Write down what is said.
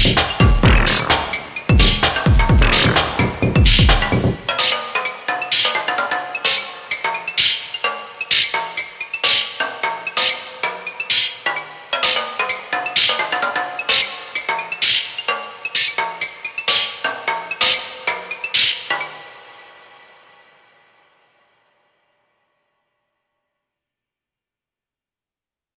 shit.